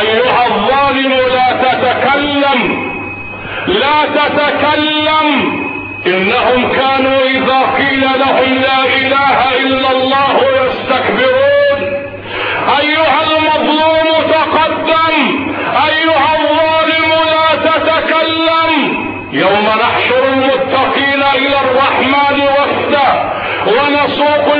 أيها الظالم لا تتكلم. لا تتكلم. إنهم كانوا إذا قيل لهم لا إله إلا الله يستكبرون. أيها المظلوم تقدم. أيها الظالم لا تتكلم. يوم نحشر المتقين إلى الرحمن وفدا ونسوق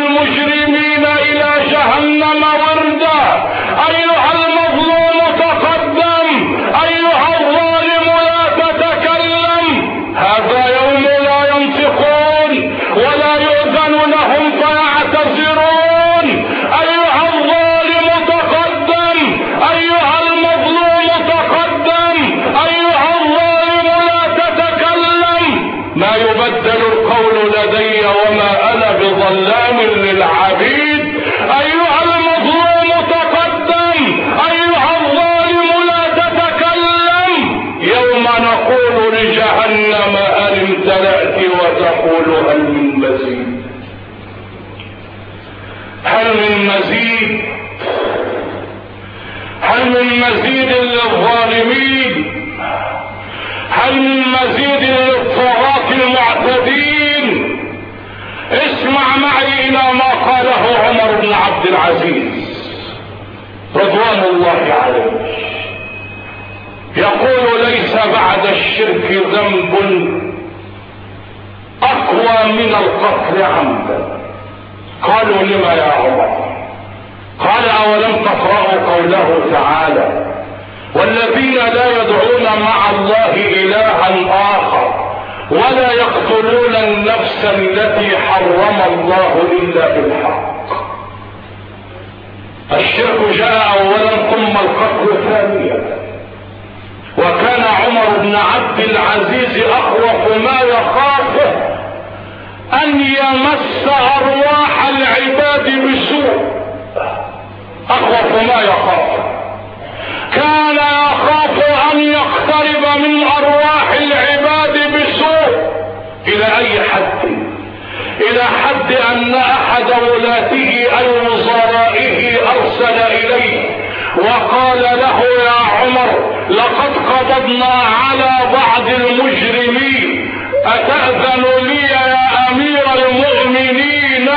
قاله عمر بن عبد العزيز رضوان الله عليه. يقول ليس بعد الشرك ذنب أقوى من القتل عمدا. قالوا لما يا عمر؟ قال أولم تقرأوا قوله تعالى والذين لا يدعون مع الله إلها آخر ولا يقتلون النفس التي حرم الله إلا بالحق. الشرك جاء اولا ثم القتل ثانيا. وكان عمر بن عبد العزيز اخوف ما يخافه أن يمس أرواح العباد بسوء. اخوف ما يخافه. كان يخاف أن يقترب من أرواح العباد إلى أي حد؟ إلى حد أن أحد ولاته اي وزرائه أرسل إليه وقال له يا عمر لقد قبضنا على بعض المجرمين أتأذن لي يا أمير المؤمنين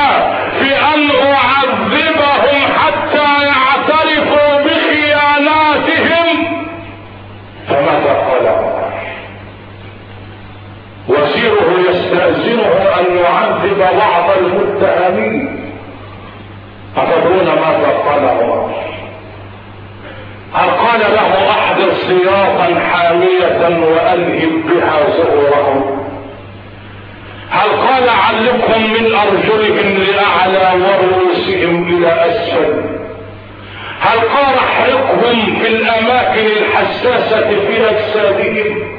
في أن يستأذنه أن يعذب بعض المتهمين. أتدرون ماذا قال عمر هل قال له أحضر سياطا حامية وألهم بها زهورهم هل قال علقهم من أرجلهم لأعلى ورؤوسهم إلى أسفل؟ هل قال احرقهم في الأماكن الحساسة في أجسادهم؟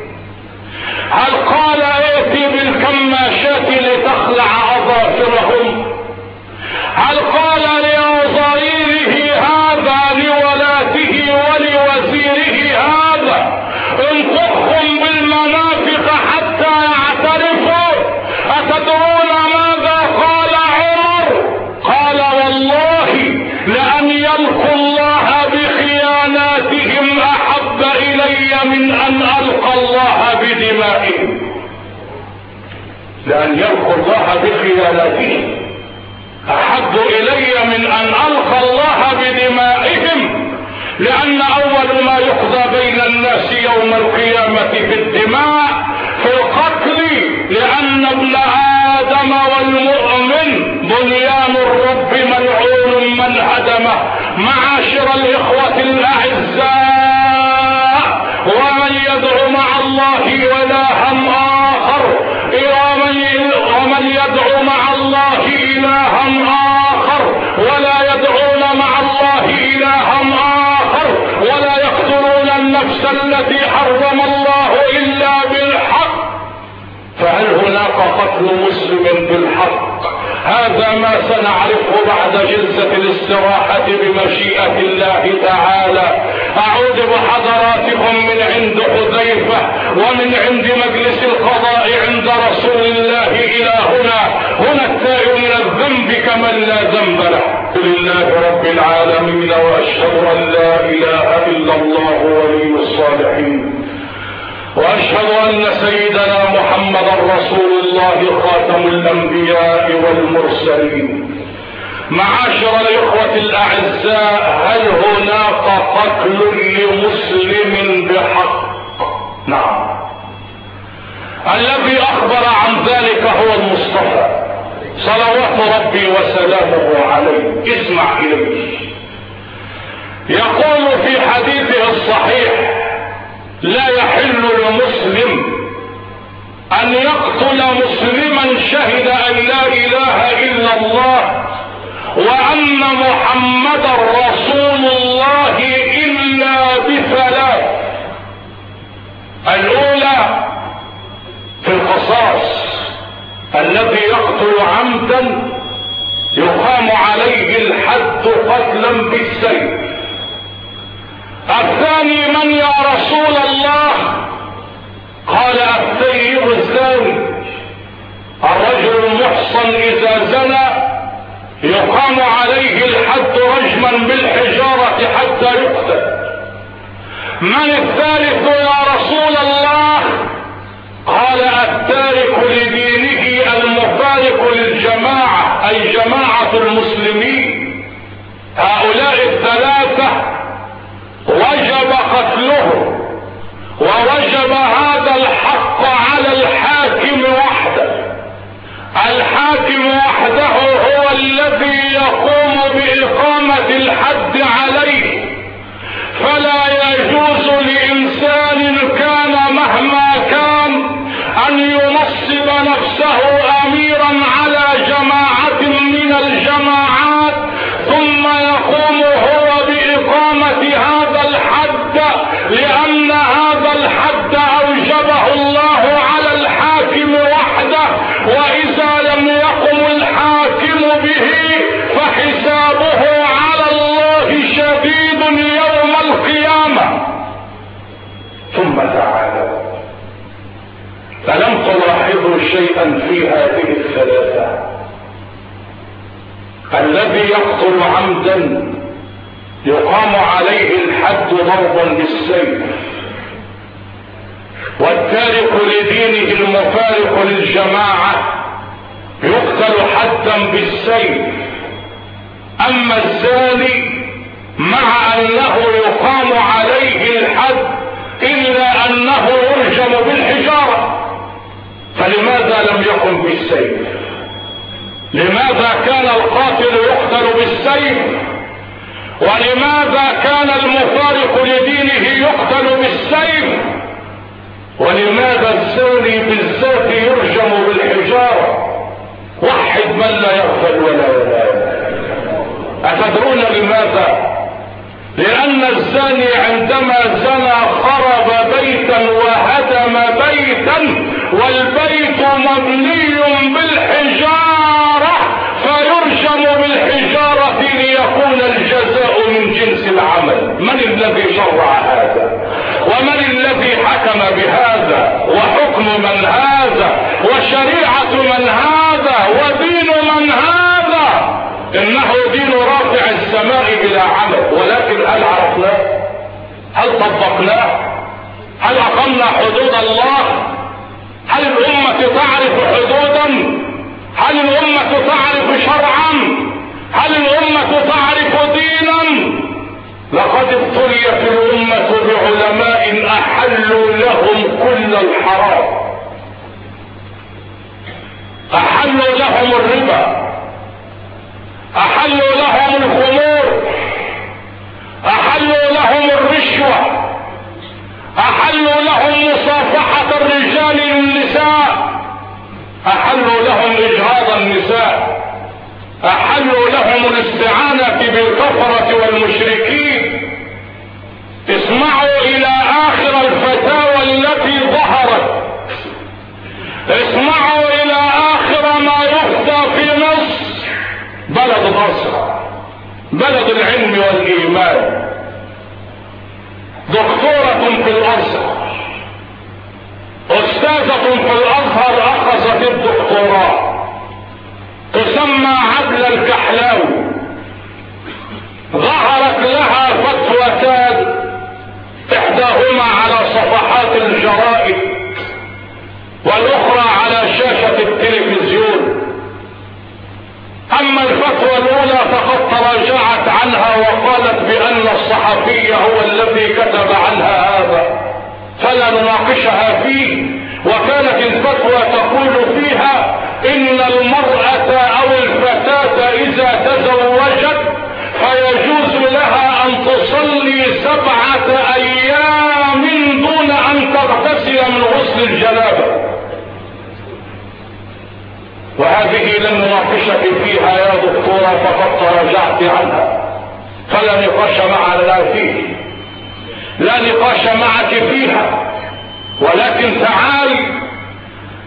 هل قال ائتي بالكماشات لتخلع اظافرهم هل قال لوزيره هذا لولاته ولوزيره هذا؟ انفخهم بالمنافق حتى يعترفوا اتدرون من أن ألقى الله بدمائهم لأن يلقوا الله بخياناتهم أحب إلي من أن ألقى الله بدمائهم. لأن أول ما يقضى بين الناس يوم القيامة في الدماء في القتل لأن ابن آدم والمؤمن بنيان الرب ملعون من هدمه. معاشر الإخوة الأعزاء ومن الله الها آخر. ومن يدعو مع الله إلها آخر. ولا يدعون مع الله إلها آخر. ولا يقتلون النفس التي حرم الله إلا بالحق. فهل هناك قتل مسلم بالحق؟ هذا ما سنعرفه بعد جلسة الاستراحة بمشيئة الله تعالى. اعود بحضراتكم من عند حذيفة ومن عند مجلس القضاء عند رسول الله إلى هنا هنا التائب من الذنب كمن لا ذنب له. لله رب العالمين وأشهد أن لا إله إلا الله ولي الصالحين. وأشهد أن سيدنا محمدا رسول الله خاتم الأنبياء والمرسلين. معاشر الإخوة الأعزاء هل هناك قتل لمسلم بحق؟ نعم. الذي أخبر عن ذلك هو المصطفى صلوات ربي وسلامه عليه. اسمع إليه. يقول في حديثه الصحيح لا يحل لمسلم أن يقتل مسلما شهد أن لا إله إلا الله وأن محمدا رسول الله إلا بثلاث الأولى في القصاص الذي يقتل عمدا يقام عليه الحد قتلا بالسيف. الثاني من يا رسول الله؟ قال الثيب الزاني الرجل المحصن إذا زنى يقام عليه الحد رجما بالحجارة حتى يقتل. من الثالث يا رسول الله؟ قال التارك لدينه المفارق للجماعة أي جماعة المسلمين. هؤلاء الثلاثة وجب قتله ووجب هذا الحق على الحاكم وحده. الحاكم وحده هو الذي يقوم بإقامة الحد عليه. فلا يجوز لإنسان كان مهما كان أن ينصب نفسه أميرا على جماعة من الجماعات ثم يقوم ثم تعالى. فلم تلاحظوا شيئا في هذه الثلاثة؟ الذي يقتل عمدا يقام عليه الحد ضربا بالسيف. والتارك لدينه المفارق للجماعة يقتل حدا بالسيف. أما الزاني مع أنه يقام عليه الحد إلا أنه يرجم بالحجارة. فلماذا لم يقم بالسيف؟ لماذا كان القاتل يقتل بالسيف؟ ولماذا كان المفارق لدينه يقتل بالسيف؟ ولماذا الزاني بالذات يرجم بالحجارة؟ وحد من لا يغفل ولا ينام أتدرون لماذا لأن الزاني عندما زنى خرب بيتا وهدم بيتا والبيت مبني بالحجارة فيرجم بالحجارة ليكون الجزاء من جنس العمل. من الذي شرع هذا؟ ومن الذي حكم بهذا؟ وحكم من هذا؟ وشريعة من هذا ودين من هذا إنه دين رافع السماء بلا عمل ولكن هل عرفناه؟ هل طبقناه؟ هل أقمنا حدود الله؟ هل الأمة تعرف حدودا؟ هل الأمة تعرف شرعا؟ هل الأمة تعرف دينا؟ لقد ابتليت الأمة بعلماء أحلوا لهم كل الحرام. أحلوا لهم الربا. أحلوا لهم الخمور. أحلوا لهم الرشوة. أحلوا لهم مصافحة الرجال للنساء أحلوا لهم اجهاض النساء. أحلوا لهم الاستعانة بالكفرة والمشركين. اسمعوا إلى آخر الفتاوى التي ظهرت. اسمعوا بلد مصر بلد العلم والإيمان. دكتورة في الازهر تصلي سبعة أيام دون أن تغتسل من غسل الجنابة. وهذه لم نناقشك فيها يا دكتورة فقد تراجعت عنها. فلا نقاش معنا فيه. لا نقاش معك فيها. ولكن تعالي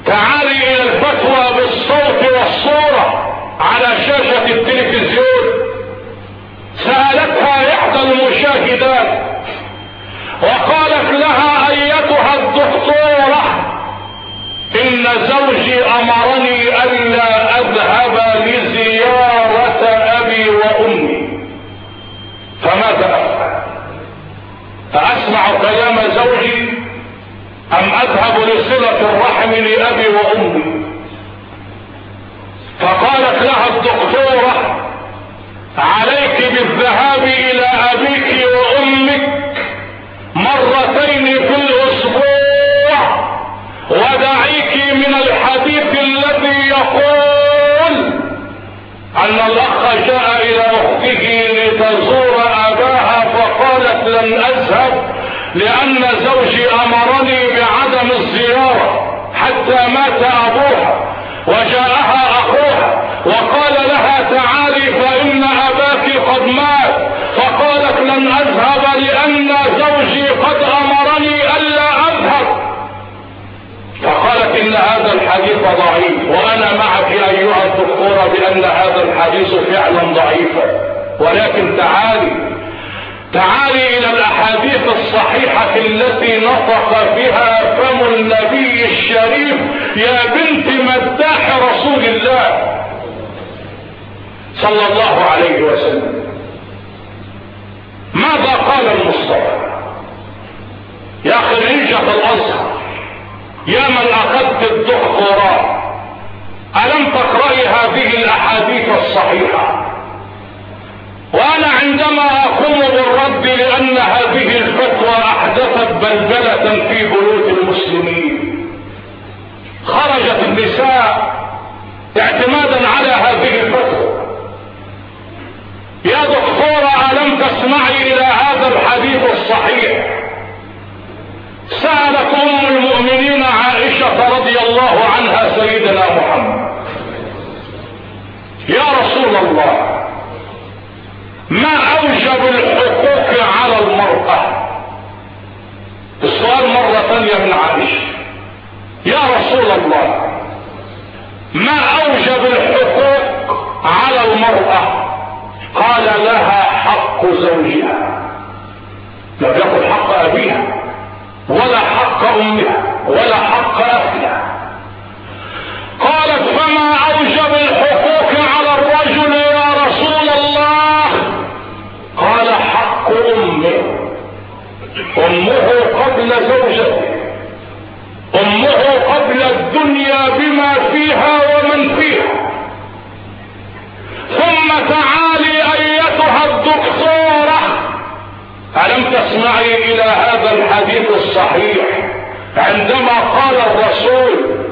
تعالي إلى الفتوى بالصوت والصورة على شاشة التلفزيون. سألتها إحدى المشاهدات وقالت لها أيتها الدكتورة إن زوجي أمرني ألا أذهب لزيارة أبي وأمي. فماذا أفعل؟ فاسمع كلام زوجي أم أذهب لصلة الرحم لأبي وأمي؟ فقالت لها الدكتورة عليك بالذهاب إلى أبيك وأمك مرتين في الأسبوع. ودعيك من الحديث الذي يقول أن الأخ جاء إلى أخته لتزور أباها فقالت لن أذهب لأن زوجي أمرني بعدم الزيارة حتى مات أبوها وجاءها أخوها. وقال لها تعالي فإن أباك قد مات. فقالت لن أذهب لأن زوجي قد أمرني ألا أذهب. فقالت إن هذا الحديث ضعيف وأنا معك أيها الدكتورة بأن هذا الحديث فعلا ضعيفا ولكن تعالي تعالي إلى الأحاديث الصحيحة التي نطق بها فم النبي الشريف يا بنت مداح رسول الله. صلى الله عليه وسلم. ماذا قال المصطفى؟ يا خريجة الأزهر يا من أخذت الدكتوراه ألم تقرأي هذه الأحاديث الصحيحة؟ وأنا عندما أقوم بالرد لأن هذه الفتوى أحدثت بلبلة في بيوت المسلمين. خرجت النساء اعتمادا على هذه يا دكتورة الم تسمعي إلى هذا الحديث الصحيح. سألت ام المؤمنين عائشة رضي الله عنها سيدنا محمد. يا رسول الله ما أوجب الحقوق على المرأة؟ السؤال مرة ثانية من عائشة. يا رسول الله ما أوجب الحقوق على المرأة؟ قال لها حق زوجها. لم يقل حق أبيها ولا حق أمها ولا حق اخيها قالت فما أوجب الحقوق على الرجل يا رسول الله؟ قال حق أمه. أمه قبل زوجته. أمه قبل الدنيا بما فيها ومن فيها. ثم تعالي الدكتورة ألم تسمعي إلى هذا الحديث الصحيح؟ عندما قال الرسول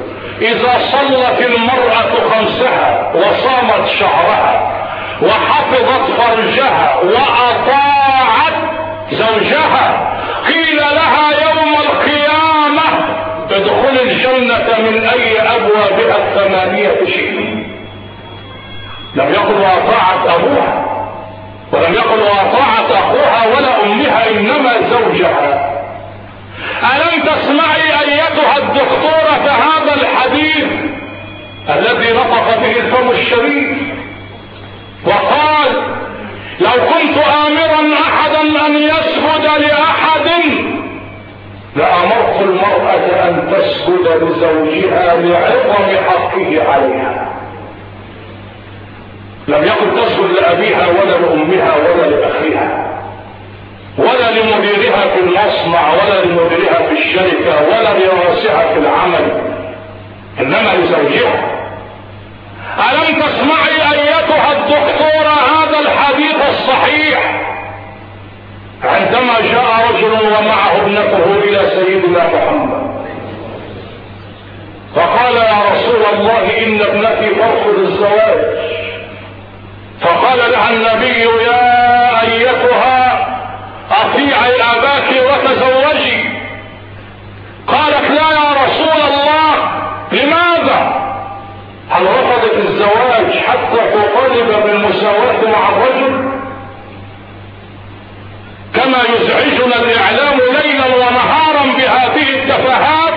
إذا صلت المرأة خمسها وصامت شهرها وحفظت فرجها وأطاعت زوجها قيل لها يوم القيامة ادخل الجنة من أي أبوابها الثمانية شئت لم يقل وأطاعت أبوها. ولم يقل وأطاعت أخوها ولا أمها إنما زوجها. ألم تسمعي أيتها الدكتورة هذا الحديث الذي نطق به الفم الشريف وقال لو كنت امرا احدا أن يسجد لأحد لأمرت المرأة أن تسجد لزوجها لعظم حقه عليها. لم يكن تسجد لأبيها ولا لأمها ولا لأخيها ولا لمديرها في المصنع ولا لمديرها في الشركة ولا لراسها في العمل إنما لزوجها ألم تسمعي أيتها الدكتورة هذا الحديث الصحيح؟ عندما جاء رجل ومعه ابنته إلى سيدنا محمد فقال يا رسول الله إن ابنتي ترفض الزواج. فقال لها النبي يا أيتها أطيعي أباك وتزوجي. قالت لا يا رسول الله لماذا؟ هل رفضت الزواج حتى تطالب بالمساواة مع الرجل كما يزعجنا الإعلام ليلا ونهارا بهذه التفاهات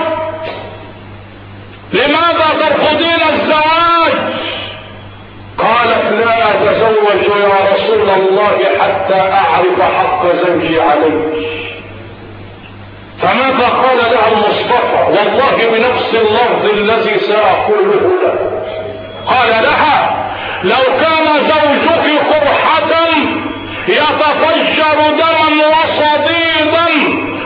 لماذا ترفضين الزواج قالت لا أتزوج يا رسول الله حتى أعرف حق زوجي عليك فماذا قال لها المصطفى والله بنفس اللفظ الذي سأقوله له. قال لها لو كان زوجك قرحة يتفجر دما وصديدا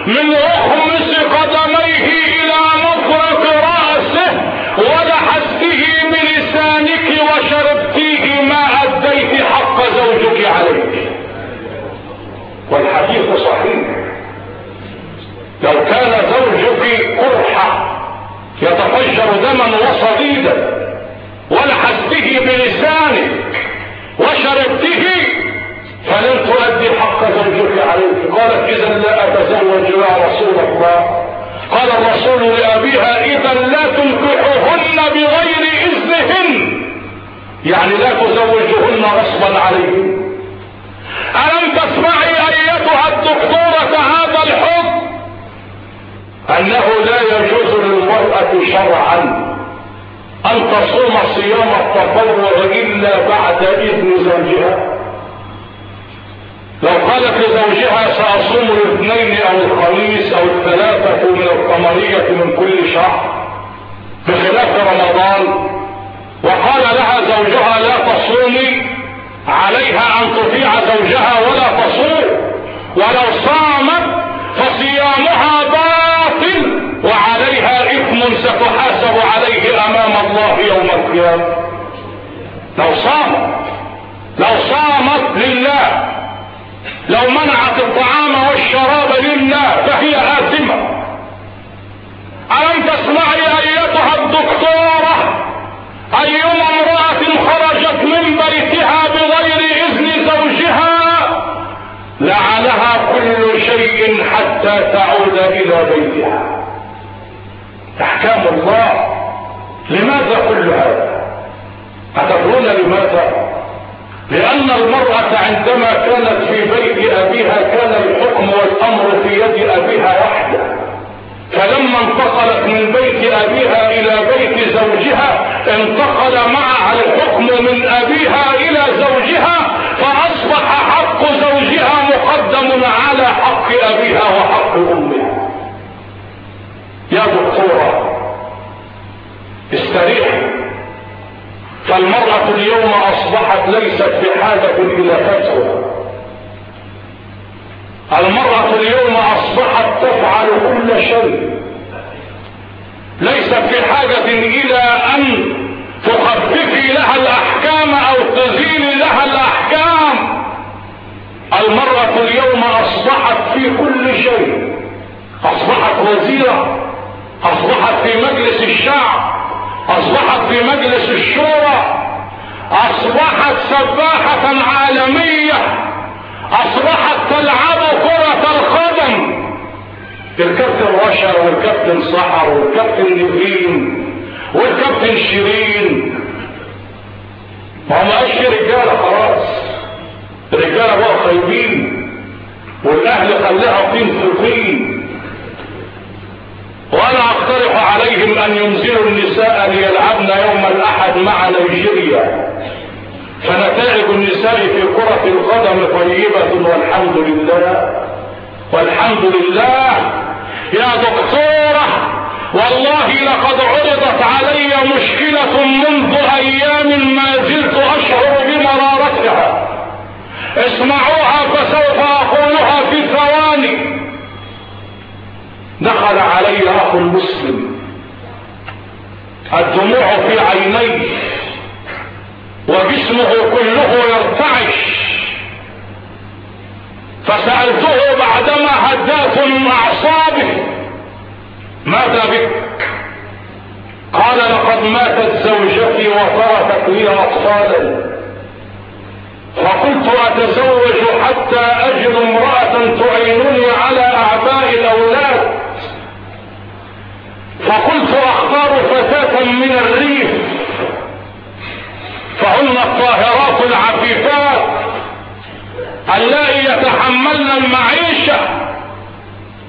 من أخمس قدميه إلى مفرق رأسه ولحسته بلسانك وشربتيه ما أديت حق زوجك. عليك. والحديث صحيح. لو كان زوجك قرحة يتفجر دما وصديدا ولحسته بلسانك وشربته فلن تؤدي حق زوجك عليك. قالت اذا لا أتزوج يا رسول الله. قال الرسول لأبيها إذا لا تنكحهن بغير إذنهن. يعني لا تزوجهن غصبا عليهن ألم تسمعي أيتها الدكتورة هذا الحب؟ أنه لا يجوز للمرأة شرعا أن تصوم صيام التطوع إلا بعد إذن زوجها. لو قالت لزوجها سأصوم الاثنين أو الخميس أو الثلاثة من القمرية من كل شهر بخلاف رمضان وقال لها زوجها لا تصومي عليها أن تطيع زوجها ولا تصوم ولو صامت فصيامها باطل وعليها إثم ستحاسب عليه أمام الله يوم القيامة. حتى تعود إلى بيتها. أحكام الله. لماذا كل هذا؟ أتدرون لماذا؟ لأن المرأة عندما كانت في بيت أبيها كان الحكم والأمر في يد أبيها وحده. فلما انتقلت من بيت أبيها إلى بيت زوجها انتقل معها الحكم من أبيها إلى زوجها مقدم على حق أبيها وحق أمها يا دكتورة استريحي فالمرأة اليوم أصبحت ليست بحاجة إلى فتوى. المرأة اليوم أصبحت تفعل كل شيء. ليست في حاجة إلى أن تخففي لها الأحكام أو تزيلي لها الأحكام المرأة اليوم أصبحت في كل شيء. أصبحت وزيرة أصبحت في مجلس الشعب أصبحت في مجلس الشورى أصبحت سباحة عالمية أصبحت تلعب كرة القدم. الكابتن رشا والكابتن سحر والكابتن نبيل والكابتن شيرين. ما قالش رجاله خلاص. الرجاله بقى خايبين والأهل خلاها طين في طين وأنا أقترح عليهم أن ينزلوا النساء ليلعبن يوم الأحد مع نيجيريا. فنتائج النساء في كرة القدم طيبة والحمد لله. والحمد لله. يا دكتورة والله لقد عرضت علي مشكلة منذ أيام ما زلت أشعر بمرارتها. اسمعوها فسوف أقولها في ثواني. دخل علي اخ مسلم الدموع في عينيه. وجسمه كله يرتعش. فسألته بعدما هدأت من أعصابه ماذا بك؟ قال لقد ماتت زوجتي وتركت لي أطفالا. فقلت أتزوج حتى أجد امرأة تعينني على أعباء الأولاد. فقلت أختار فتاة من الريف. فهن الطاهرات العفيفات اللائي يتحملن المعيشة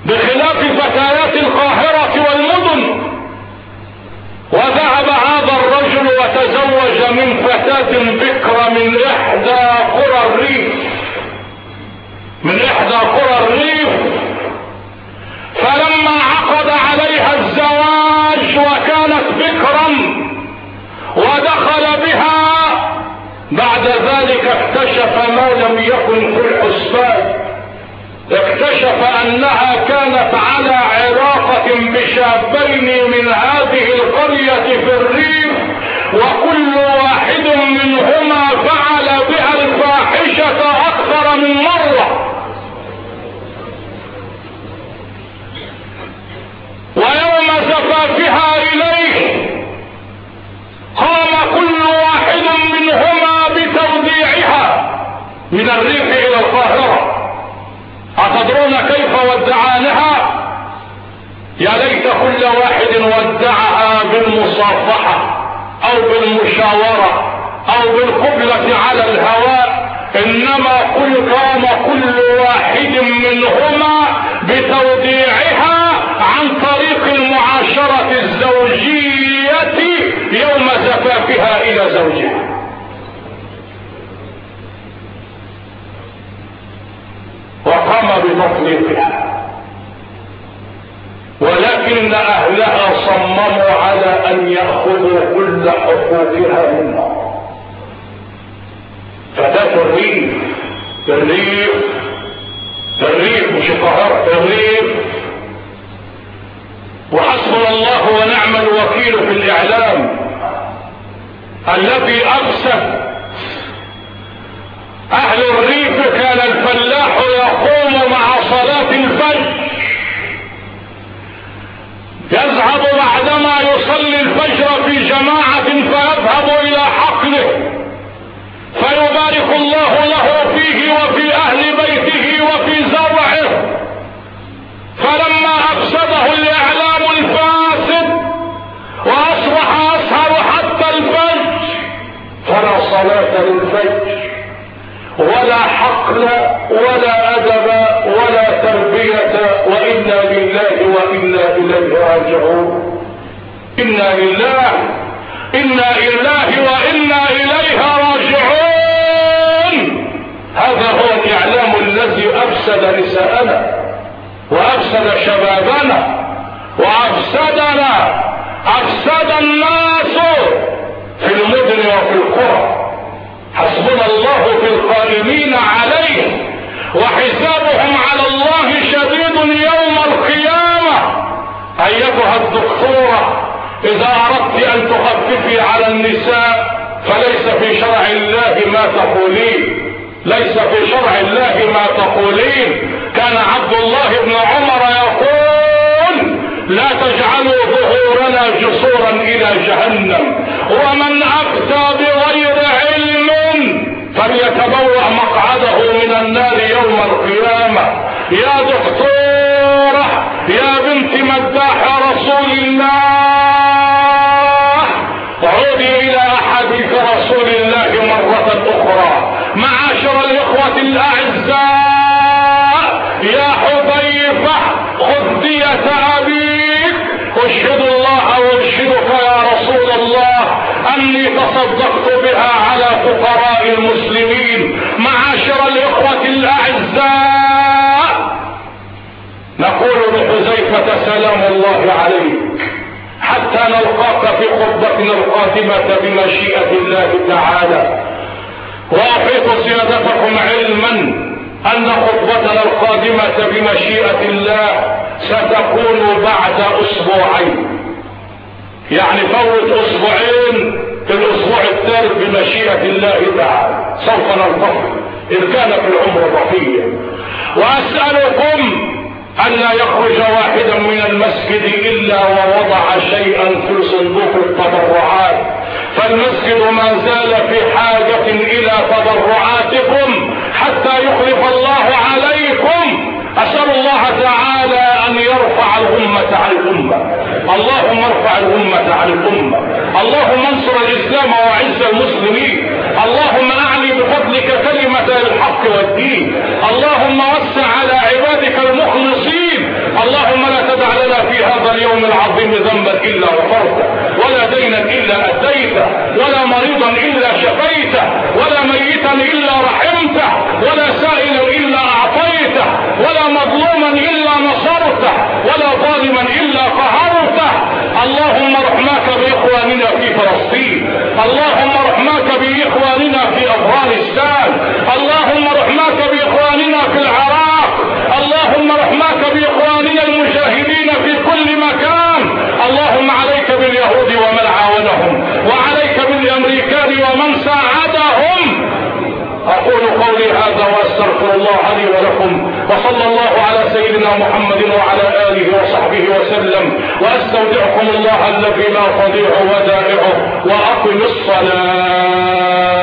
بخلاف فتيات القاهرة والمدن. وذهب هذا وتزوج من فتاة بكرة من إحدى قرى الريف. من إحدى قرى الريف. فلما عقد عليها الزواج وكانت بكرا ودخل بها بعد ذلك اكتشف ما لم يكن في الحسبان. اكتشف أنها كانت على علاقة بشابين من هذه القرية في الريف وكل واحد منهما فعل بها الفاحشة أكثر من مرة. ويوم زفافها وأفسدنا أفسد الناس في المدن وفي القرى. حسبنا الله في القائمين عليه وحسابهم على الله شديد يوم القيامة. أيتها الدكتورة إذا أردت أن تخففي على النساء فليس في شرع الله ما تقولين. ليس في شرع الله ما تقولين. كان عبد الله بن عمر يقول لا تجعلوا ظهورنا جسورا إلى جهنم. ومن أفتى بغير علم فليتبوأ مقعده من النار يوم القيامة. يا دكتورة يا بنت مداح رسول الله. عودي إلى أحاديث رسول الله مرة أخرى. معاشر الإخوة الأعزاء. اشهد الله واشهدك يا رسول الله أني تصدقت بها على فقراء المسلمين معاشر الإخوة الأعزاء. نقول لحذيفة سلام الله عليك حتى نلقاك في خطبتنا القادمة بمشيئة الله تعالى. واحيط سيادتكم علما أن خطبتنا القادمة بمشيئة الله ستكون بعد أسبوعين. يعني فوت أسبوعين الأسبوع الثالث بمشيئة الله تعالى. سوف نلتقي ان كان في العمر بقية وأسألكم أن لا يخرج واحدا من المسجد إلا ووضع شيئا في صندوق التبرعات. فالمسجد ما زال في حاجة إلى تبرعاتكم حتى يخلف الله عليكم. أسأل الله تعالى أن يرفع الأمة عن الأمة. اللهم ارفع الأمة عن الأمة. اللهم انصر الإسلام وعز المسلمين. اللهم أعلي بفضلك كلمة الحق والدين. اللهم وسع على عبادك المخلصين اللهم لا تدع لنا في هذا اليوم العظيم ذنبا إلا غفرته ولا دينا إلا أديته ولا مريضا إلا شفيته ولا ميتا إلا رحمته ولا سائلا إلا أعطيته ولا مظلوما إلا نصرته ولا ظالما إلا قهرته. اللهم رحماك بإخواننا في فلسطين اللهم رحماك بإخواننا في أفغانستان اللهم رحماك بإخواننا في العراق اللهم رحماك بإخواننا المجاهدين في كل مكان اللهم عليك باليهود ومن عاونهم وعليك بالأمريكان ومن ساعدهم. أقول قولي هذا وأستغفر الله لي ولكم. وصلى الله على سيدنا محمد وعلى آله وصحبه وسلم. وأستودعكم الله الذي لا تضيع ودائعه. وأقم الصلاة.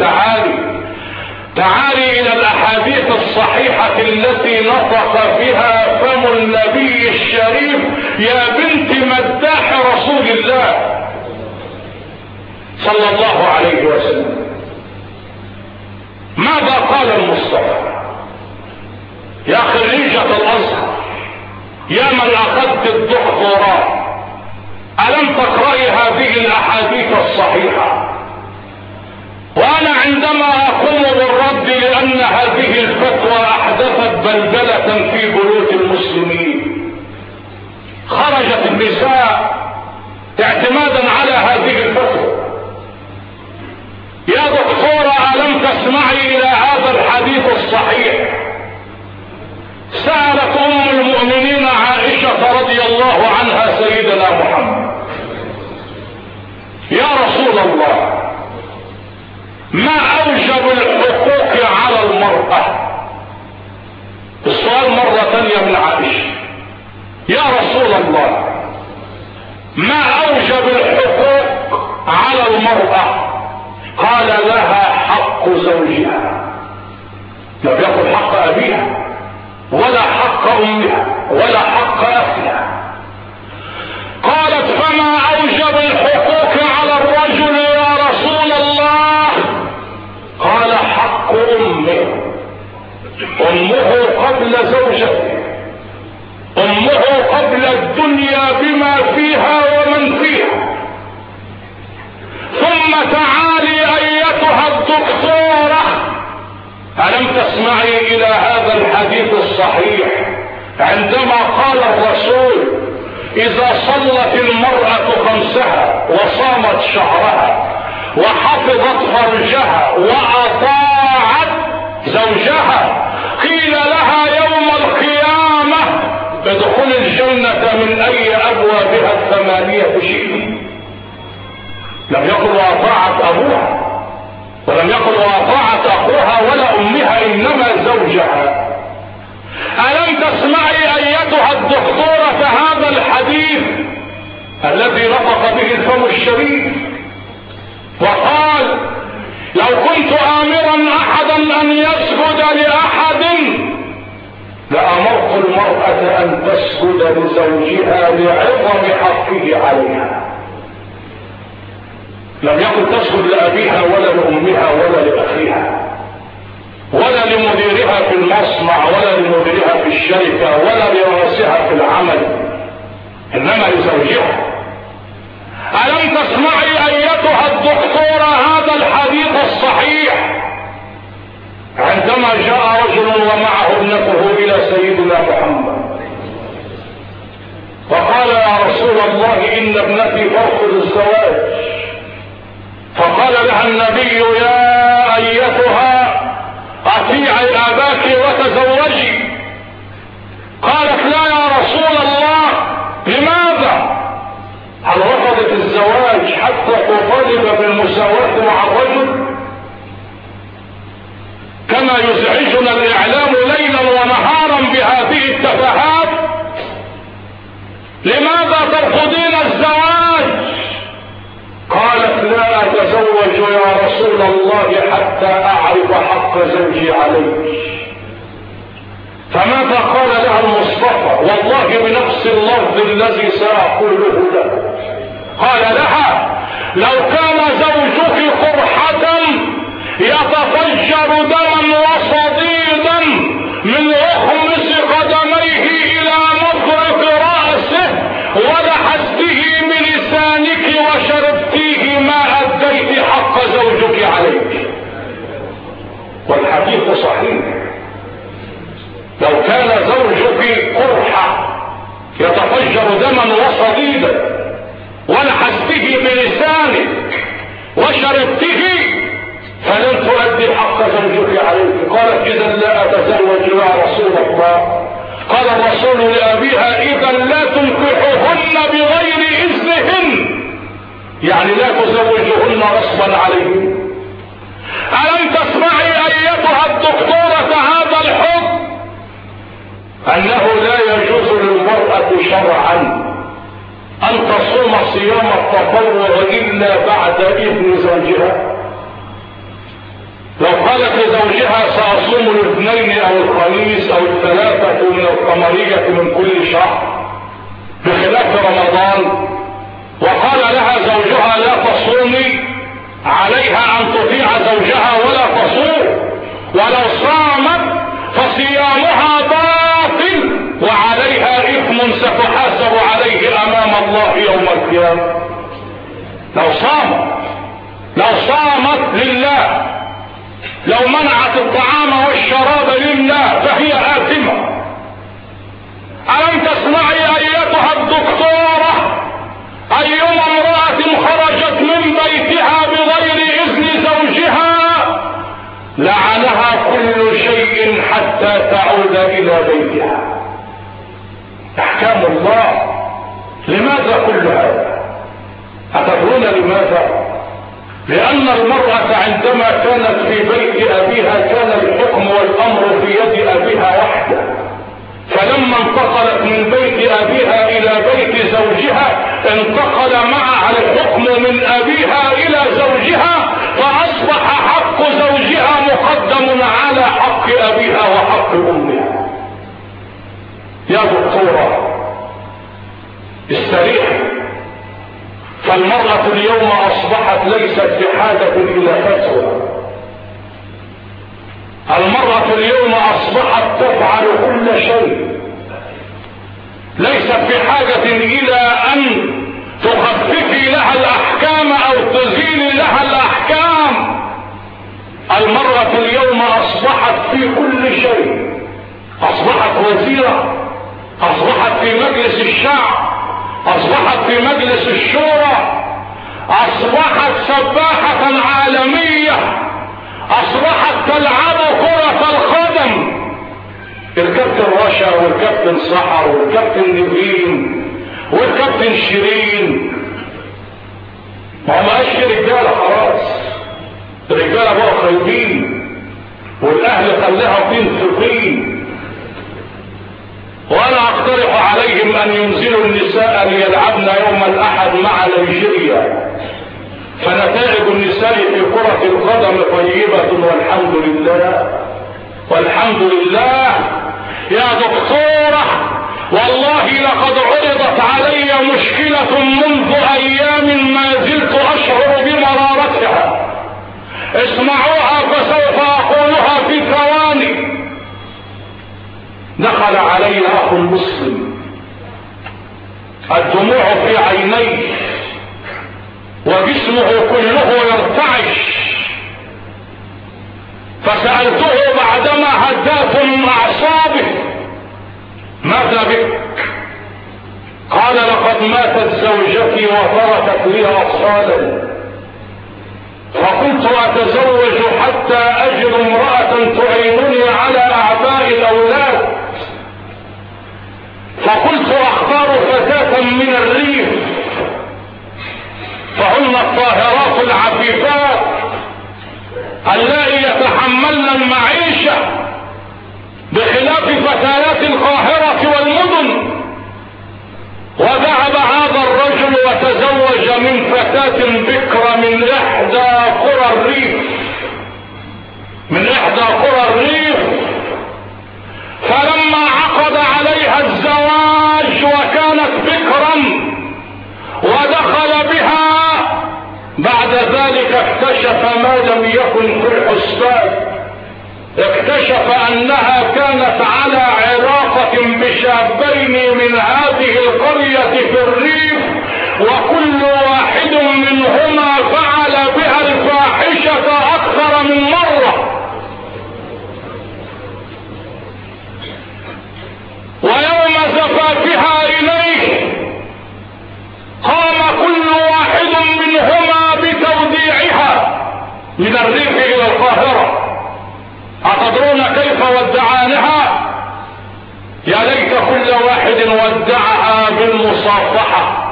تعالي. تعالي إلى الأحاديث الصحيحة التي نطق بها فم النبي الشريف يا بنت مداح رسول الله. صلى الله عليه وسلم. ماذا قال المصطفى؟ يا خريجة الأزهر يا من أخذت الدكتوراه ألم تقرأي هذه الأحاديث الصحيحة؟ عندما أقوم بالرد لأن هذه الفتوى أحدثت بلبلة في بيوت المسلمين. خرجت النساء اعتمادا على هذه الفتوى. يا دكتورة ألم تسمعي إلى هذا الحديث الصحيح؟ سألت أم المؤمنين عائشة رضي الله عنها سيدنا محمد. يا رسول الله ما أوجب الحقوق على المرأة؟ السؤال مرة ثانية من عائشة يا رسول الله ما أوجب الحقوق على المرأة؟ قال لها حق زوجها. لم يقل حق أبيها ولا حق أمها ولا حق اخيها قالت فما أوجب الحقوق أمه قبل زوجته أمه قبل الدنيا بما فيها ومن فيها. ثم تعالي أيتها الدكتورة. ألم تسمعي إلى هذا الحديث الصحيح؟ عندما قال الرسول إذا صلت المرأة خمسها وصامت شهرها وحفظت فرجها وأطاعت زوجها قيل لها يوم القيامة ادخل الجنة من أي ابوابها الثمانية شئت لم يقل وأطاعت أبوها ولم يقل وأطاعت أخوها ولا أمها إنما زوجها. ألم تسمعي أيتها الدكتورة هذا الحديث الحديث الذي نطق به الفم الشريف؟ وقال لو كنت آمرا أحدا أن يسجد لأحد لأمرت المرأة أن تسجد لزوجها لعظم حقه عليها. لم يكن تسجد لأبيها ولا لأمها ولا لأخيها ولا لمديرها في المصنع ولا لمديرها في الشركة ولا لرئيسها في العمل إنما لزوجها. ألم تسمعي أيتها الدكتورة هذا الحديث الصحيح؟ عندما جاء رجل ومعه ابنته إلى سيدنا محمد. وقال يا رسول الله إن ابنتي ترفض الزواج. فقال لها النبي يا أيتها أطيعي أباك وتزوجي. قالت لا يا رسول الله لماذا؟ هل رفضت الزواج حتى تطالب بالمساواة مع الرجل؟ كما يزعجنا الإعلام ليلا ونهارا بهذه التفاهات. لماذا ترفضين الزواج؟ قالت لا أتزوج يا رسول الله حتى أعرف حق زوجي عليك. فماذا قال لها المصطفى؟ والله بنفس اللفظ الذي سأقوله لك. قال لها لو كان زوجك قرحة يتفجر دما وصديدا من أخمس قدميه إلى مفرق رأسه ولحسته بلسانك وشربتيه ما أديت حق زوجك عليك. والحديث صحيح. لو كان زوجك قرحة يتفجر دما وصديدا ولحسته بلسانك وشربته فلن تؤدي حق زوجك عليك. قالت إذا لا أتزوج يا رسول الله. قال الرسول لأبيها إذا لا تنكحهن بغير إذنهن. يعني لا تزوجهن غصبا عليهن ألم تسمعي أيتها الدكتورة هذا الحكم أنه لا يجوز للمرأة شرعا أن تصوم صيام التطوع إلا بعد إذن زوجها. لو قالت لزوجها سأصوم الاثنين أو الخميس أو الثلاثة من القمرية من كل شهر بخلاف رمضان وقال لها زوجها لا تصومي عليها أن تطيع زوجها ولا تصوم ولو صامت فصيامها باطل وعليها إثم ستحاسب عليه أمام الله يوم القيامة. لو صامت لو صامت لله لو منعت الطعام والشراب لله فهي آثمة. ألم تسمعي أيتها الدكتورة؟ أيما امرأة خرجت من بيتها بغير إذن زوجها لعنها كل شيء حتى تعود إلى بيتها. أحكام الله. لماذا كل هذا؟ أتدرون لماذا؟ لأن المرأة عندما كانت في بيت أبيها كان الحكم والأمر في يد أبيها وحده. فلما انتقلت من بيت أبيها إلى بيت زوجها انتقل معها الحكم من أبيها إلى زوجها فأصبح حق زوجها مقدم على حق أبيها وحق أمها. يا دكتورة استريحي. فالمرأة اليوم أصبحت ليست بحاجة إلى فتوى. المرأة اليوم أصبحت تفعل كل شيء. ليست بحاجة إلى أن تخففي لها الأحكام أو تزيلي لها الأحكام. المرأة اليوم أصبحت في كل شيء. أصبحت وزيرة. أصبحت في مجلس الشعب. أصبحت في مجلس الشورى أصبحت سباحة عالمية أصبحت تلعب كرة القدم. الكابتن رشا والكابتن سحر والكابتن نبيل والكابتن شيرين. ما هم قالش رجاله خلاص. الرجاله بقوا خايبين والأهل خلاها طين في طين وأنا أقترح عليهم أن ينزلوا النساء ليلعبن يوم الأحد مع نيجيريا فنتائج النساء في كرة القدم طيبة والحمد لله. والحمد لله يا دكتورة والله لقد عرضت دخل علي اخ مسلم الدموع في عينيه. وجسمه كله يرتعش. فسألته بعدما هدات من أعصابه ماذا بك؟ قال لقد ماتت زوجتي وتركت لي أطفالا. فكنت أتزوج حتى أجد امرأة تعينني على أعباء الأولاد فقلت أختار فتاة من الريف فهن الطاهرات العفيفات اللائي يتحملن المعيشة بخلاف فتيات القاهرة والمدن. وذهب هذا الرجل وتزوج من فتاة بكرة من إحدى قرى الريف من إحدى قرى الريف فلما عقد الزواج بكرا ودخل بها. بعد ذلك اكتشف ما لم يكن في الحسبان اكتشف أنها كانت على علاقة بشابين من هذه القرية في الريف وكل واحد منهما فعل بها الفاحشة أكثر من مرة. ويوم زفافها قام كل واحد منهما بتوديعها من الريف إلى القاهرة. أتدرون كيف ودعانها؟ يا ليت كل واحد ودعها بالمصافحة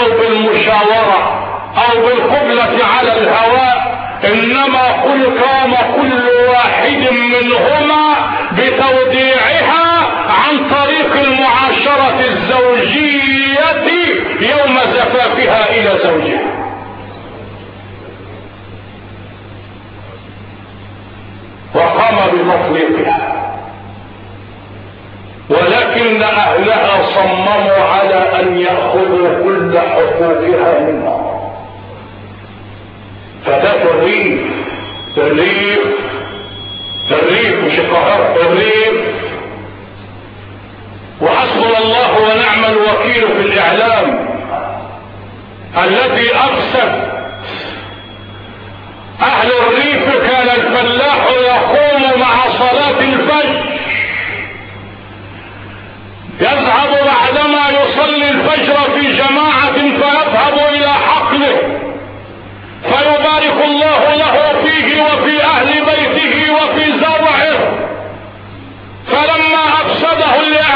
أو بالمشاورة أو بالقبلة على الهواء. إنما قل قام كل واحد منهما بتوديعها عن طريق المعاشرة الزوجية يوم زفافها إلى زوجها. وقام بتطليقها ولكن أهلها صمموا على أن يأخذوا كل حقوقها منها. فتاه الريف الريف الريف مش القاهره الريف وحسبنا الله ونعم الوكيل في الإعلام. الذي افسد أهل الريف كان الفلاح يقوم مع صلاة الفجر. يذهب بعدما يصلي الفجر في جماعة فيذهب إلى حقله فيبارك الله له فيه وفي أهل بيته وفي زرعه. فلما أفسده الاعلام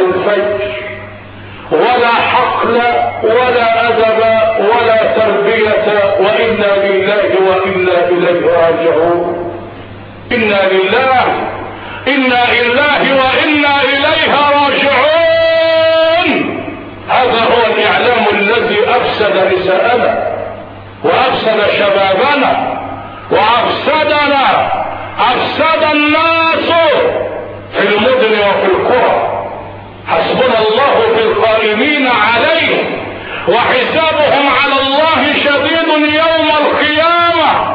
للفجر ولا حقل ولا أدب ولا تربية وإنا لله وإنا إليه راجعون. إنا لله إنا لله وإنا إليه راجعون. هذا هو الإعلام الذي أفسد نساءنا وأفسد شبابنا وأفسدنا أفسد الناس في المدن وفي القرى. حسبنا الله في القائمين عليه وحسابهم على الله شديد يوم القيامة.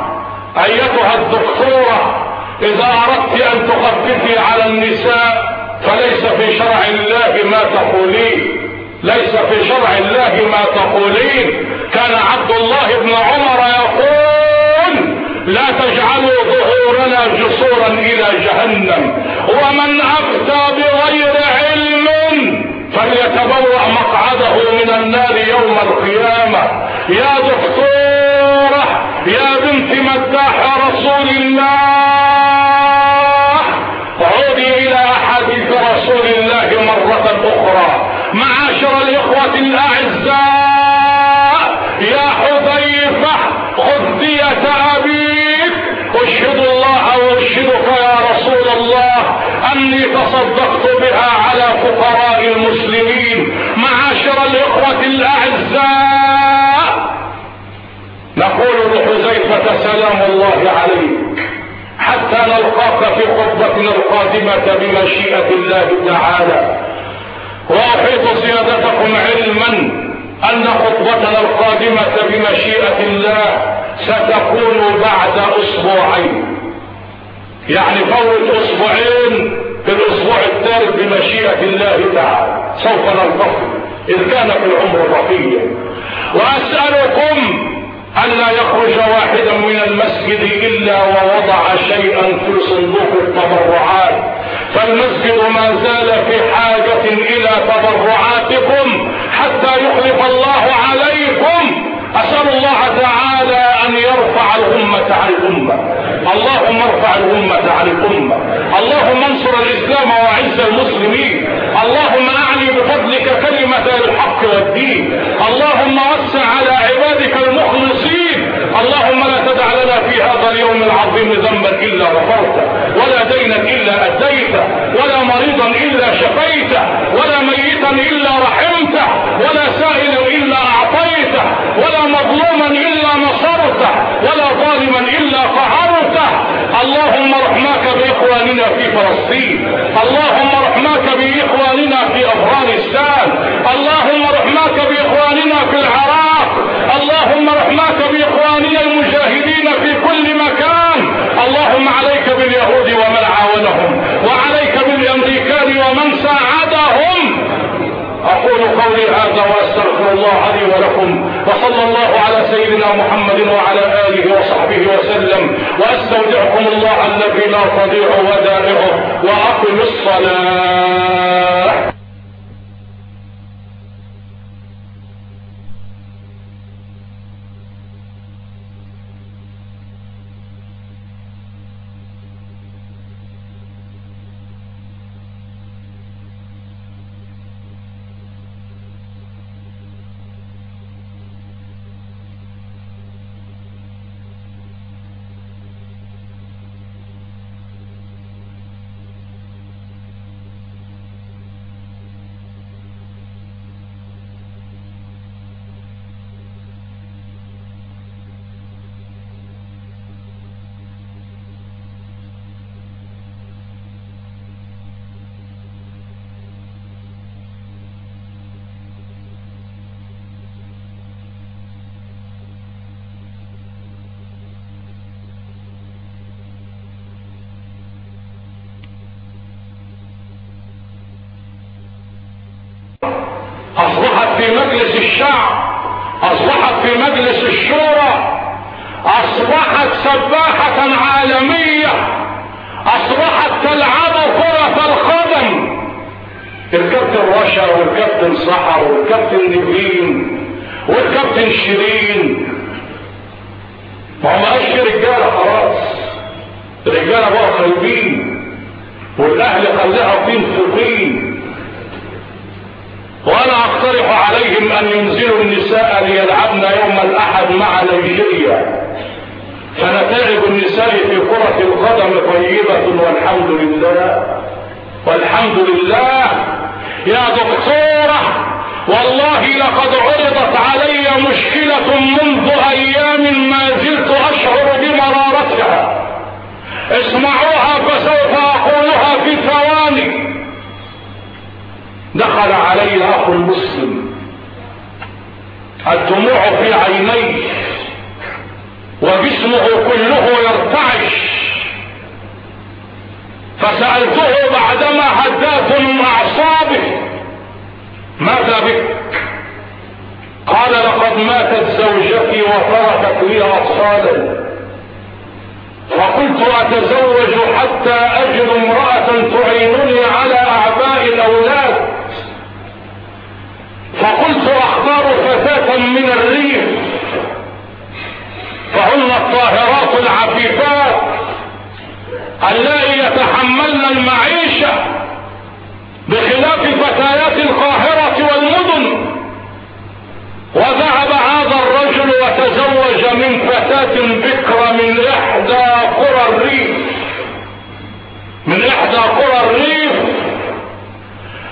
أيتها الدكتورة إذا أردت أن تخففي على النساء فليس في شرع الله ما تقولين. ليس في شرع الله ما تقولين. كان عبد الله بن عمر يقول لا تجعلوا ظهورنا جسورا إلى جهنم ومن أفتى بغير علم فليتبوأ مقعده من النار يوم القيامة. يا دكتورة يا بنت مداح رسول الله. عودي إلى أحاديث رسول الله مرة أخرى. معاشر الإخوة الأعزاء يا حذيفة خذ دية أبيك. أشهد الله وأشهدك يا رسول الله. أني تصدقت بها على فقراء المسلمين معاشر الإخوة الأعزاء. نقول لحذيفة سلام الله عليك حتى نلقاك في خطبتنا القادمة بمشيئة الله تعالى. وأحيط سيادتكم علما أن خطبتنا القادمة بمشيئة الله ستكون بعد أسبوعين. يعني فوت أسبوعين في الأسبوع الثالث بمشيئة الله تعالى سوف نلتقي إذ كان في العمر الرقية وأسألكم ألا يخرج واحدا من المسجد إلا ووضع شيئا في صندوق التبرعات. فالمسجد ما زال في حاجة إلى تبرعاتكم حتى يخلف الله عليكم. أسأل الله تعالى أن يرفع الأمة عن الأمة اللهم ارفع الأمة عن الأمة. اللهم انصر الإسلام وأعز المسلمين. اللهم أعلي بفضلك كلمة الحق والدين. اللهم وسع على عبادك المخلصين. اللهم لا تدع لنا في هذا اليوم العظيم ذنبا إلا غفرته ولا دينا إلا أديته ولا مريضا إلا شفيته ولا ميتا إلا رحمته ولا سائلا إلا أعطيته ولا مظلوما إلا نصرته ولا اللهم رحماك بإخواننا في فلسطين. اللهم رحماك بإخواننا في أفغانستان. اللهم رحماك بإخواننا في العراق. اللهم رحماك بإخواننا المجاهدين في كل مكان اللهم عليك باليهود ومن عاونهم وعليك بالأمريكان ومن ساعدهم أقول قولي هذا وأستغفر الله لي ولكم وصلى الله على سيدنا محمد وعلى آله وصحبه وسلم وأستودعكم الله الذي لا تضيع ودائعه وأقم الصلاة. الشعب. أصبحت في مجلس الشورى أصبحت سباحة عالمية أصبحت تلعب كرة القدم الكابتن رشا والكابتن سحر والكابتن نبيل والكابتن شيرين. ما مقاش رجاله خلاص. الرجاله بقى خايبين والأهل خلاها طين في طين وأنا أقترح عليهم أن ينزلوا النساء ليلعبن يوم الأحد مع نيجيريا فنتائج النساء في كرة القدم طيبة والحمد لله. والحمد لله. يا دكتورة والله لقد عرضت علي مشكلة منذ أيام ما زلت أشعر بمرارتها. اسمعوها فسوف أقولها في ثواني. دخل علي اخ مسلم الدموع في عينيه وجسمه كله يرتعش. فسألته بعدما هدات من أعصابه ماذا بك؟ قال لقد ماتت زوجتي وتركت لي أطفالا. فقلت أتزوج حتى أجد امرأة تعينني على أعباء الأولاد فقلت أخبار فتاة من الريف فهن الطاهرات العفيفات اللائي يتحملن المعيشة بخلاف فتيات القاهرة والمدن. وذهب هذا الرجل وتزوج من فتاة بكرة من إحدى قرى الريف من إحدى قرى الريف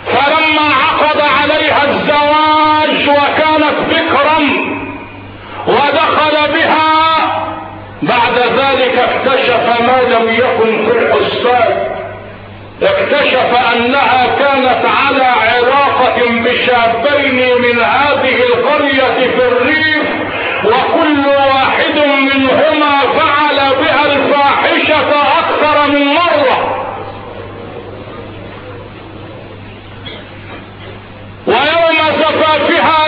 فلما ما لم يكن في الحسبان اكتشف أنها كانت على علاقة بشابين من هذه القرية في الريف وكل واحد منهما فعل بها الفاحشة أكثر من مرة. ويوم زفافها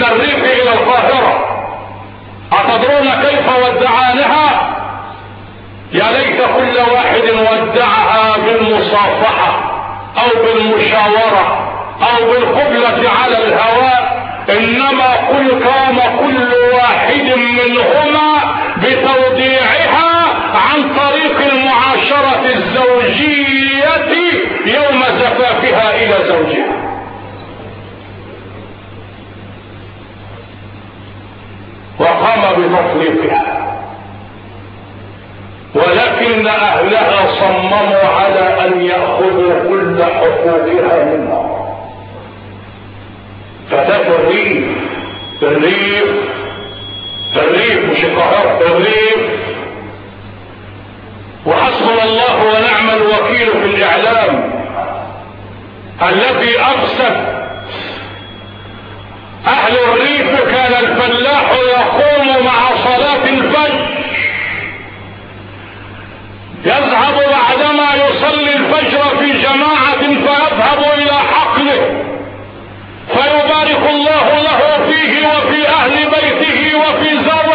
من الريف إلى القاهرة. أتدرون كيف ودعانها؟ يا ليت كل واحد ودعها بالمصافحة أو بالمشاورة أو بالقبلة على الهواء. إنما كل قام كل واحد منهما بتوديعها عن طريق المعاشرة الزوجية يوم زفافها إلى زوجها. وقام بتطليقها ولكن أهلها صمموا على أن يأخذوا كل حقوقها منها. فتاة الريف الريف الريف مش القاهرة الريف وحسبنا الله ونعم الوكيل في الإعلام. الذي أفسد أهل الريف كان الفلاح يقوم مع صلاة الفجر. يذهب بعدما يصلي الفجر في جماعة فيذهب إلى حقله. فيبارك الله له فيه وفي أهل بيته وفي زرعه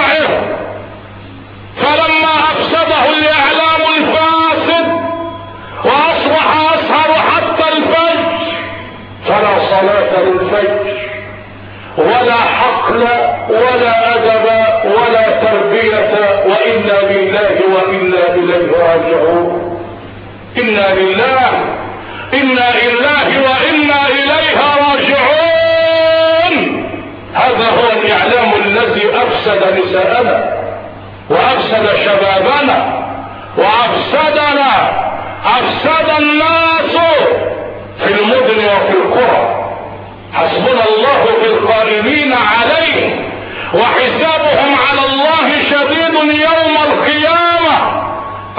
وحسابهم على الله شديد يوم القيامة.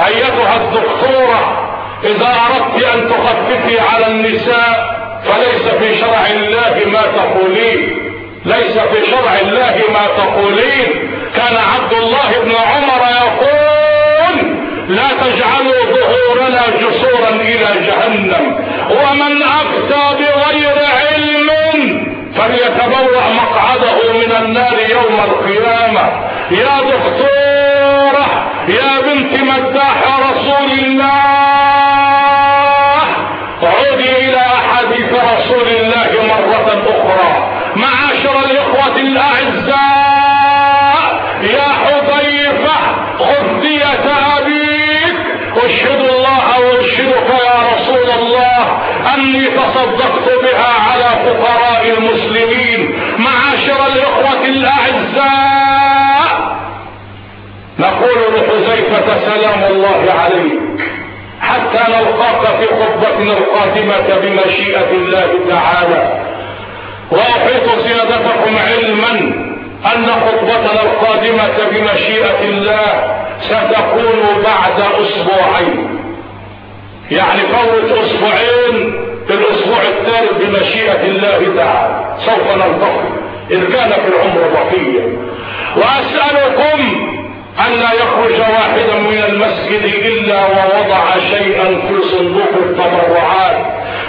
أيتها الدكتورة إذا أردت أن تخففي على النساء فليس في شرع الله ما تقولين. ليس في شرع الله ما تقولين. كان عبد الله بن عمر يقول لا تجعلوا ظهورنا جسورا إلى جهنم. ومن أفتى بغير علم فليتبوأ مقعده من النار يوم القيامة. يا دكتورة يا بنت مداح رسول الله عودي إلى أحاديث رسول الله مرة أخرى. معاشر الإخوة الأعزاء يا حذيفة خذ دية أني تصدقت بها على فقراء المسلمين معاشر الإخوة الأعزاء. نقول لحذيفة سلام الله عليك حتى نلقاك في خطبتنا القادمة بمشيئة الله تعالى. واحيط سيادتكم علما أن خطبتنا القادمة بمشيئة الله ستكون بعد أسبوعين. يعني فوت أسبوعين الثالث بمشيئة الله تعالى. سوف نلتقي إن كان في العمر بقية. وأسألكم أن لا يخرج واحدا من المسجد إلا ووضع شيئا في صندوق التبرعات.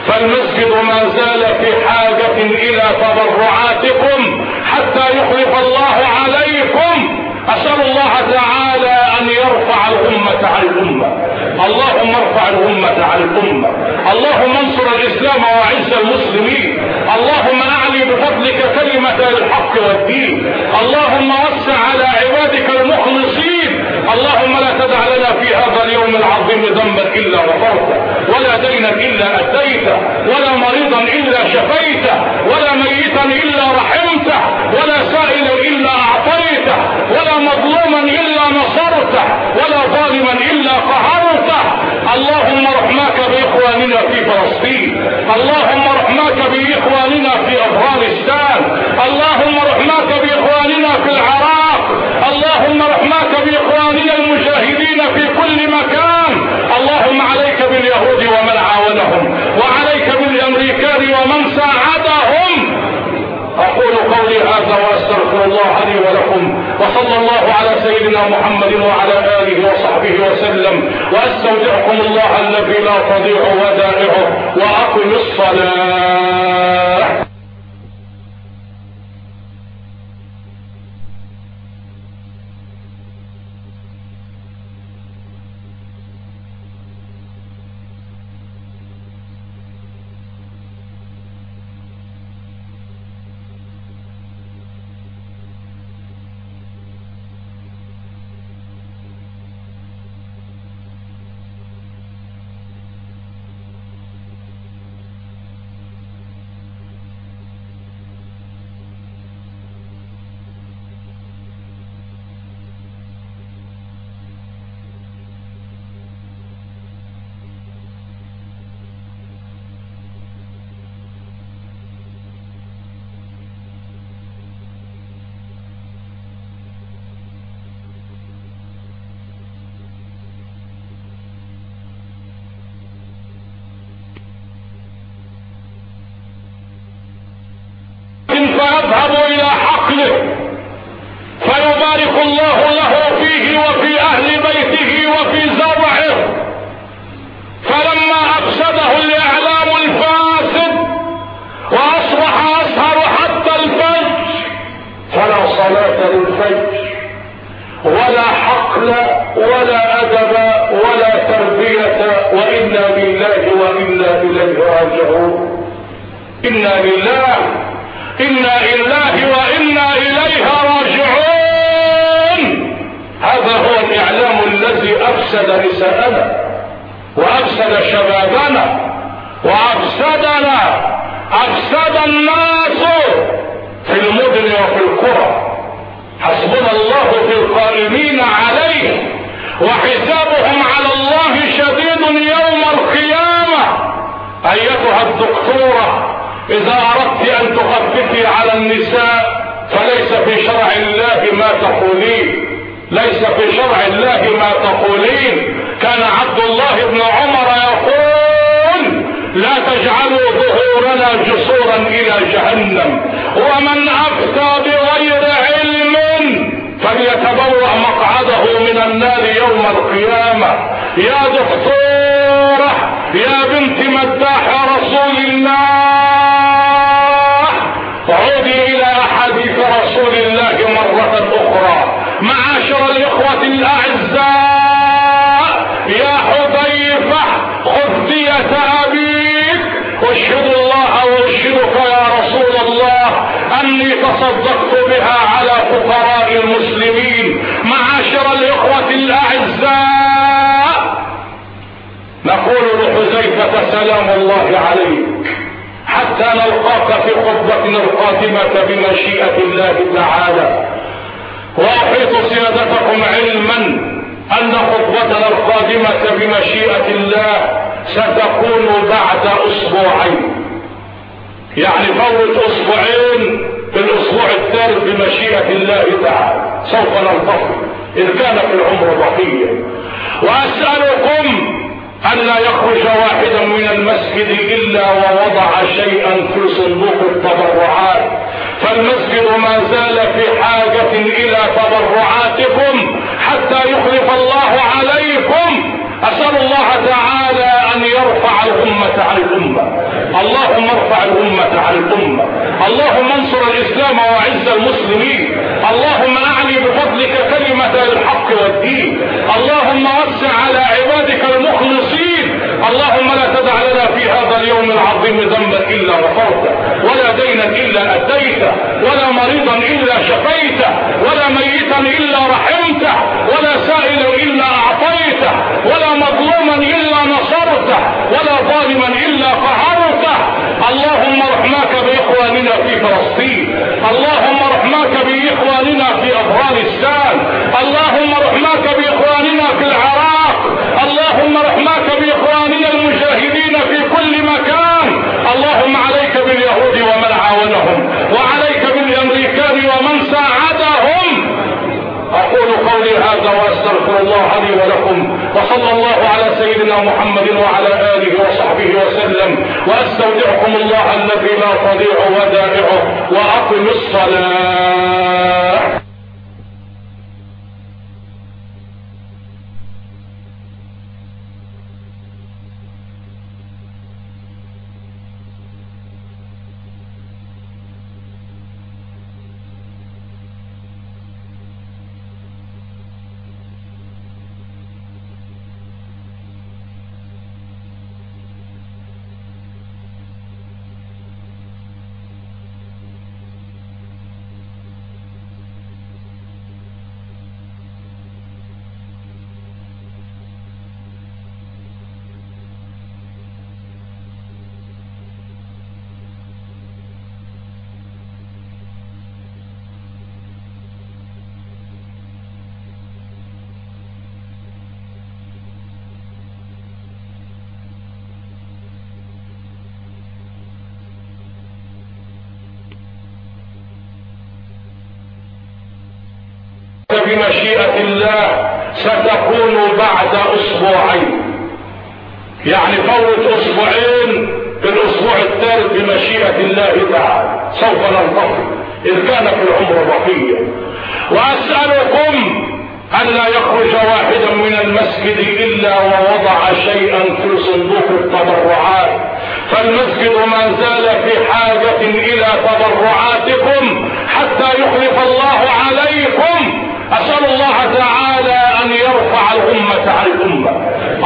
فالمسجد ما زال في حاجة إلى تبرعاتكم حتى يخلف الله عليكم. أسأل الله تعالى أن يرفع الامة عن الأمة. اللهم ارفع الأمة عن الأمة. اللهم انصر الإسلام وأعز المسلمين. اللهم أعلي بفضلك كلمة الحق والدين. اللهم وسع على عبادك المخلصين. اللهم لا تدع لنا في هذا اليوم العظيم ذنبا إلا غفرته ولا دينا إلا أديته ولا مريضا إلا شفيته ولا ميتا إلا رحمته ولا سائلا إلا أعطيته ولا مظلوما إلا نصرته ولا ظالما إلا قهرته. اللهم رحمك بإخواننا في فلسطين. اللهم رحمك بإخواننا في أفغانستان. اللهم رحمك بإخواننا في العراق. اللهم رحمك بإخواننا المجاهدين في كل مكان. اللهم عليك باليهود ومن عاونهم وعليك بالأمريكان ومن ساعدهم. أقول قولي هذا وأستغفر الله لي ولكم. وصلى الله على سيدنا محمد وعلى آله وصحبه وسلم. وأستودعكم الله الذي لا تضيع ودائعه وأقم الصلاة. الله له فيه وفي أهل بيته وفي زرعه. فلما أفسده الإعلام الفاسد وأصبح أسهر حتى الفجر فلا صلاة للفجر ولا حقل ولا أدب ولا تربية وإنا لله وإنا إليه راجعون. إنا لله إنا لله وإنا اليه راجعون هذا هو الإعلام الذي افسد نساءنا وافسد شبابنا وافسدنا افسد الناس في المدن وفي القرى. حسبنا الله في القائمين عليه وحسابهم على الله شديد يوم القيامة. أيتها الدكتورة إذا أردت أن تخففي على النساء فليس في شرع الله ما تقولين. ليس في شرع الله ما تقولين. كان عبد الله بن عمر يقول لا تجعلوا ظهورنا جسورا إلى جهنم ومن أفتى بغير علم فليتبوأ مقعده من النار يوم القيامة. يا دكتورة يا بنت مداح رسول الله عودي إلى أحاديث رسول الله مرة أخرى. الأعزاء يا حذيفة خذ دية أبيك. اشهد الله واشهدك يا رسول الله. أني تصدقت بها على فقراء المسلمين معاشر الإخوة الأعزاء. نقول لحذيفة سلام الله عليك. حتى نلقاك في خطبتنا القادمة بمشيئة الله تعالى. واحيط سيادتكم علما أن خطبتنا القادمة بمشيئة الله ستكون بعد أسبوعين. يعني فوت أسبوعين في الأسبوع الثالث بمشيئة الله تعالى. سوف نلتقي. إن كان في العمر بقية واسألكم ألا يخرج واحدا من المسجد إلا ووضع شيئا في صندوق التبرعات. فالمسجد ما زال في حاجة إلى تبرعاتكم حتى يخلف الله عليكم. أسأل الله تعالى أن يرفع الأمة عن الأمة. اللهم ارفع الأمة عن الأمة. اللهم انصر الإسلام وعز المسلمين. اللهم أعني بفضلك كلمة الحق والدين. اللهم وسع على عبادك المخلصين. اللهم لا تدع لنا في هذا اليوم العظيم ذنبا إلا غفرته ولا دينا إلا أديته ولا مريضا إلا شفيته ولا ميتا إلا رحمته ولا سائلا إلا أعطيته ولا مظلوما إلا نصرته ولا ظالما إلا قهرته اللهم رحماك بإخواننا في فلسطين اللهم رحماك بإخواننا في أفغانستان اللهم رحماك بإخواننا في العراق اللهم رحماك بإخواننا المجاهدين في كل مكان اللهم عليك باليهود ومن عاونهم وعليك بالأمريكان ومن ساعدهم أقول قولي قولي هذا واستغفر الله لي ولكم وصلى الله على سيدنا محمد وعلى آله وصحبه وسلم وأستودعكم الله الذي لا تضيع ودائعه وأقم الصلاة. فالمسجد ما زال في حاجة إلى تبرعاتكم حتى يخلف الله عليكم؟ أسأل الله تعالى أن يرفع الأمة عن الأمة.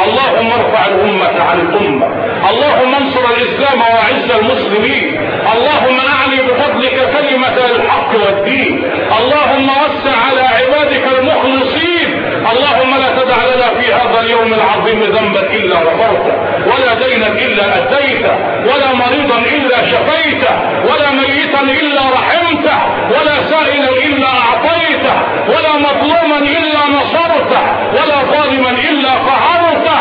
اللهم ارفع الأمة عن الأمة. اللهم انصر الإسلام وأعز المسلمين. اللهم اعلي بفضلك كلمة الحق والدين. اللهم وسع على عبادك المخلصين. اللهم تدع لنا في هذا اليوم العظيم ذنبا إلا غفرته ولا دينا إلا اتيته ولا مريضا إلا شفيته ولا ميتا إلا رحمته ولا سائلا إلا أعطيته ولا مظلوما إلا نصرته ولا ظالما إلا قهرته.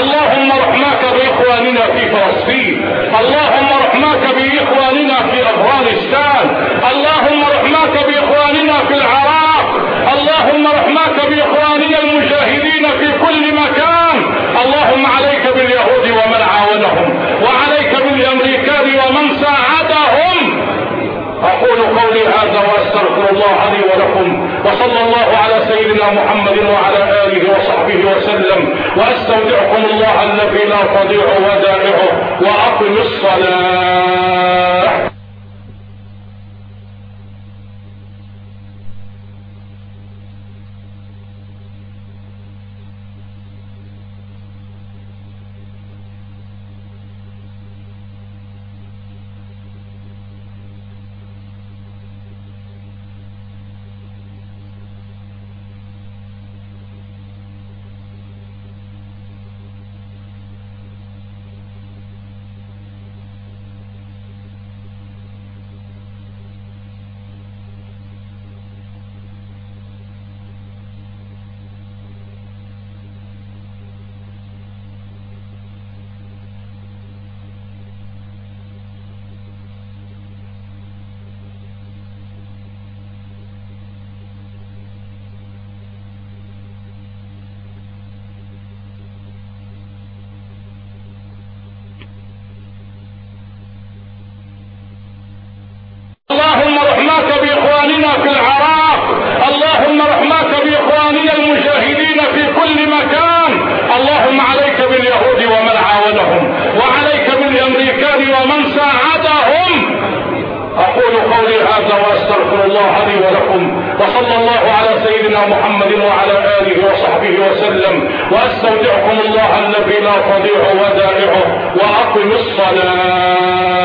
اللهم رحماك بإخواننا في فلسطين اللهم رحماك بإخواننا في أفغانستان اللهم رحماك بإخواننا في العراق اللهم رحماك باخواننا المجاهدين في كل مكان اللهم عليك باليهود ومن عاونهم وعليك بالأمريكان ومن ساعدهم. أقول قولي هذا وأستغفر الله لي ولكم وصلى الله على سيدنا محمد وعلى آله وصحبه وسلم وأستودعكم الله الذي لا تضيع ودائعه وأقم الصلاة. في العراق. اللهم رحماك باخواننا المجاهدين في كل مكان. اللهم عليك باليهود ومن عاونهم وعليك بالأمريكان ومن ساعدهم. أقول قولي هذا وأستغفر الله لي ولكم. وصلى الله على سيدنا محمد وعلى آله وصحبه وسلم. وأستودعكم الله الذي لا تضيع ودائعه. وأقم الصلاة.